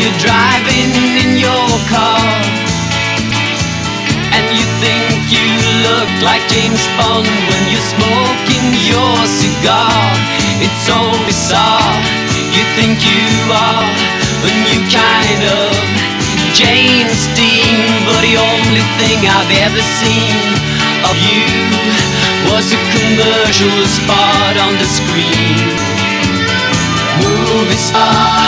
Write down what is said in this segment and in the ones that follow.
you're driving in your car And you think you look like James Bond when you're smoking your cigar. It's so bizarre, you think you are a new kind of James Dean. But the only thing I've ever seen of you Was a commercial spot on the screen Movie star, ah.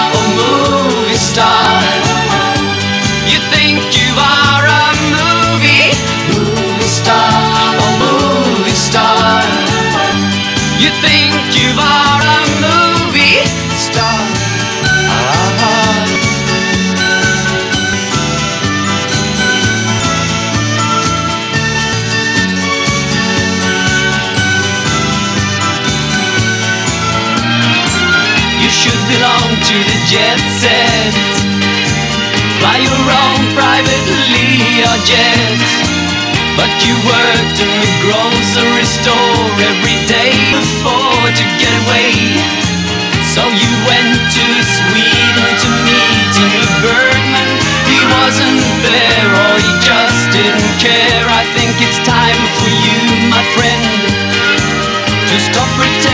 To the jet set. Fly your own privately or jet. But you worked in the grocery store every day before to get away. So you went to Sweden to meet Ingmar Bergman. He wasn't there or he just didn't care. I think it's time for you, my friend. To stop pretending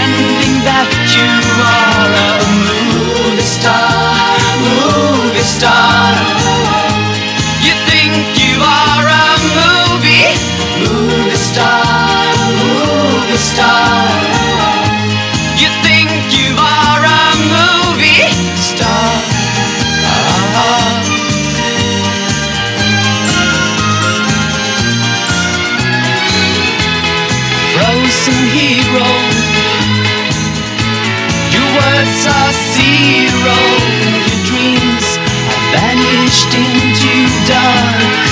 frozen hero. Your words are zero. Your dreams have vanished into dark.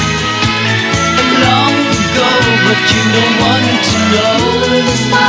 Long ago, but you don't want to know.